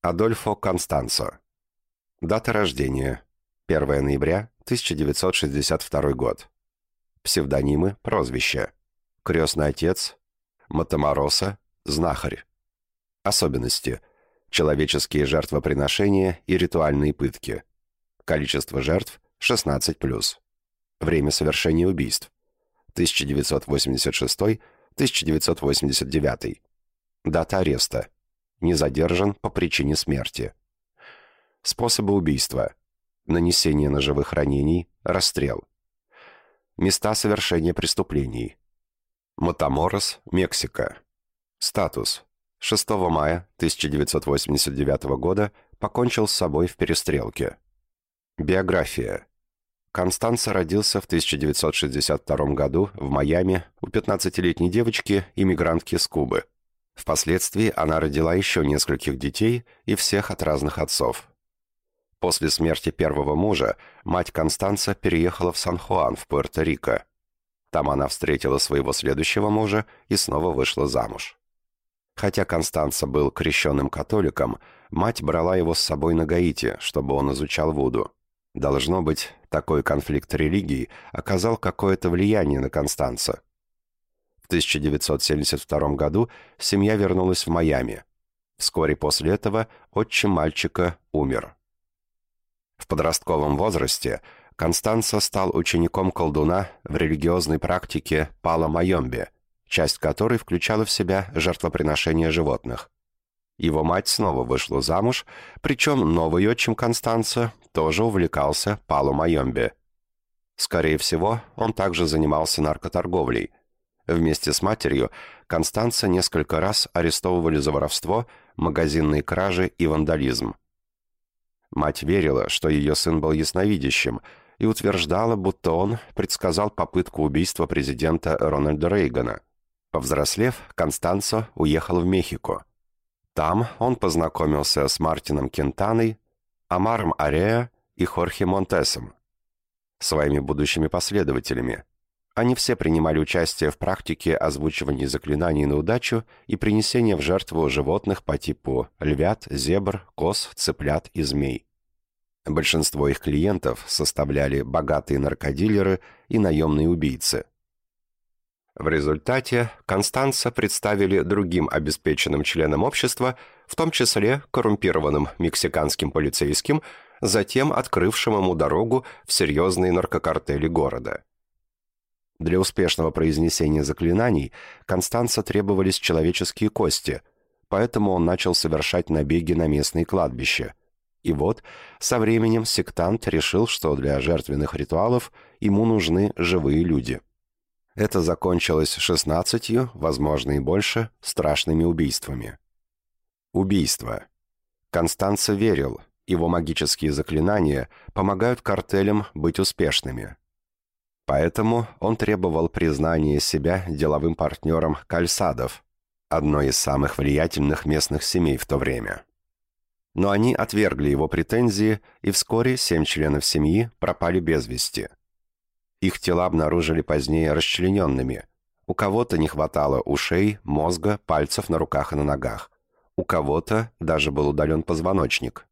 Адольфо Констанцо. Дата рождения. 1 ноября 1962 год. Псевдонимы, прозвища. Крестный отец. Матамороса. Знахарь. Особенности. Человеческие жертвоприношения и ритуальные пытки. Количество жертв – 16+. Время совершения убийств. 1986-1989. Дата ареста. Не задержан по причине смерти. Способы убийства. Нанесение ножевых ранений, расстрел. Места совершения преступлений. Матаморос, Мексика. Статус. 6 мая 1989 года покончил с собой в перестрелке. Биография. Констанца родился в 1962 году в Майами у 15-летней девочки, иммигрантки с Кубы. Впоследствии она родила еще нескольких детей и всех от разных отцов. После смерти первого мужа мать Констанца переехала в Сан-Хуан в Пуэрто-Рико. Там она встретила своего следующего мужа и снова вышла замуж. Хотя Констанца был крещенным католиком, мать брала его с собой на Гаити, чтобы он изучал Вуду. Должно быть, такой конфликт религий оказал какое-то влияние на Констанца. В 1972 году семья вернулась в Майами. Вскоре после этого отчим мальчика умер. В подростковом возрасте Констанца стал учеником колдуна в религиозной практике Пала Майомбе – часть которой включала в себя жертвоприношение животных. Его мать снова вышла замуж, причем новый отчим Констанца тоже увлекался Палу Майомбе. Скорее всего, он также занимался наркоторговлей. Вместе с матерью Констанца несколько раз арестовывали за воровство, магазинные кражи и вандализм. Мать верила, что ее сын был ясновидящим, и утверждала, будто он предсказал попытку убийства президента Рональда Рейгана – Повзрослев, Констанцо уехал в Мехико. Там он познакомился с Мартином Кентаной, Амаром Ареа и Хорхе Монтесом, своими будущими последователями. Они все принимали участие в практике озвучивания заклинаний на удачу и принесения в жертву животных по типу львят, зебр, коз, цыплят и змей. Большинство их клиентов составляли богатые наркодилеры и наемные убийцы – в результате Констанца представили другим обеспеченным членам общества, в том числе коррумпированным мексиканским полицейским, затем открывшим ему дорогу в серьезные наркокартели города. Для успешного произнесения заклинаний Констанца требовались человеческие кости, поэтому он начал совершать набеги на местные кладбища. И вот, со временем сектант решил, что для жертвенных ритуалов ему нужны живые люди – это закончилось 16, возможно и больше, страшными убийствами. Убийство. Констанца верил, его магические заклинания помогают картелям быть успешными. Поэтому он требовал признания себя деловым партнером Кальсадов, одной из самых влиятельных местных семей в то время. Но они отвергли его претензии, и вскоре семь членов семьи пропали без вести. Их тела обнаружили позднее расчлененными. У кого-то не хватало ушей, мозга, пальцев на руках и на ногах. У кого-то даже был удален позвоночник.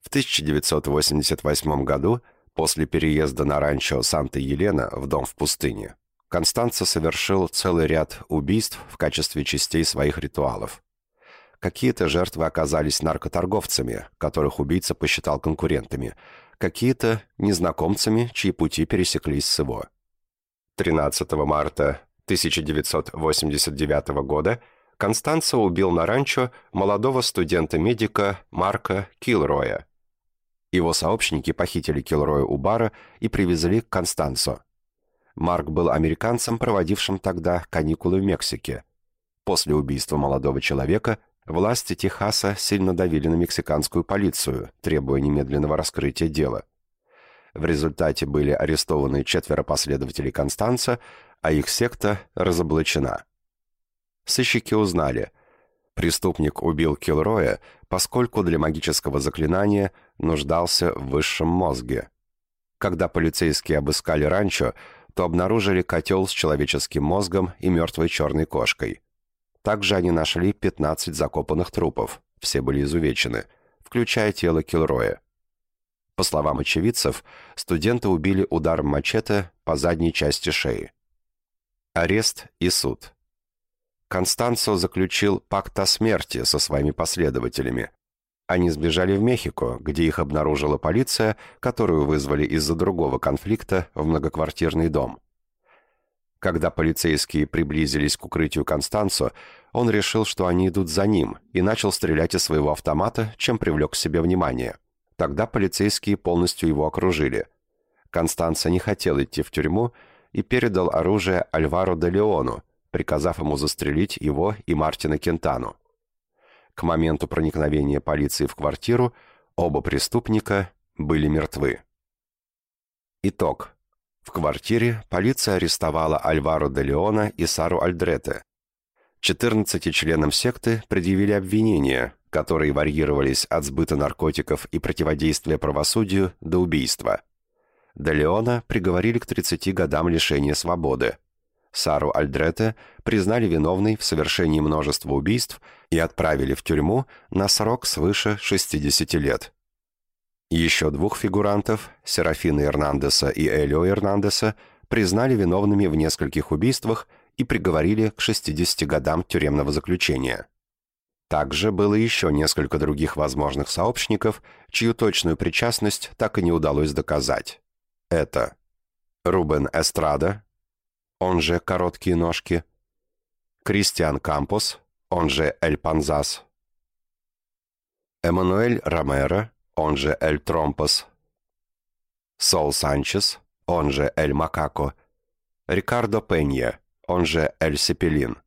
В 1988 году, после переезда на ранчо Санта-Елена в дом в пустыне, Констанца совершил целый ряд убийств в качестве частей своих ритуалов. Какие-то жертвы оказались наркоторговцами, которых убийца посчитал конкурентами – какие-то незнакомцами, чьи пути пересеклись с его. 13 марта 1989 года Констанцо убил на ранчо молодого студента-медика Марка Килроя. Его сообщники похитили Килроя у бара и привезли к Констанцо. Марк был американцем, проводившим тогда каникулы в Мексике. После убийства молодого человека Власти Техаса сильно давили на мексиканскую полицию, требуя немедленного раскрытия дела. В результате были арестованы четверо последователей Констанца, а их секта разоблачена. Сыщики узнали, преступник убил Килроя, поскольку для магического заклинания нуждался в высшем мозге. Когда полицейские обыскали ранчо, то обнаружили котел с человеческим мозгом и мертвой черной кошкой – также они нашли 15 закопанных трупов, все были изувечены, включая тело Килроя. По словам очевидцев, студента убили ударом мачете по задней части шеи. Арест и суд. Констанцо заключил пакт о смерти со своими последователями. Они сбежали в Мехико, где их обнаружила полиция, которую вызвали из-за другого конфликта в многоквартирный дом. Когда полицейские приблизились к укрытию Констанцо, он решил, что они идут за ним, и начал стрелять из своего автомата, чем привлек к себе внимание. Тогда полицейские полностью его окружили. Констанца не хотел идти в тюрьму и передал оружие Альваро де Леону, приказав ему застрелить его и Мартина Кентану. К моменту проникновения полиции в квартиру оба преступника были мертвы. Итог. В квартире полиция арестовала Альваро де Леона и Сару Альдрете. 14 членам секты предъявили обвинения, которые варьировались от сбыта наркотиков и противодействия правосудию до убийства. Де Леона приговорили к 30 годам лишения свободы. Сару Альдрете признали виновной в совершении множества убийств и отправили в тюрьму на срок свыше 60 лет. Еще двух фигурантов, Серафина Эрнандеса и Элио Эрнандеса, признали виновными в нескольких убийствах и приговорили к 60 годам тюремного заключения. Также было еще несколько других возможных сообщников, чью точную причастность так и не удалось доказать. Это Рубен Эстрада, он же «Короткие ножки», Кристиан Кампус, он же «Эль Панзас», Эммануэль Ромеро, он же «Эль Тромпос», Сол Санчес, он же «Эль Макако», Рикардо Пенья, он же «Эль Сепелин»,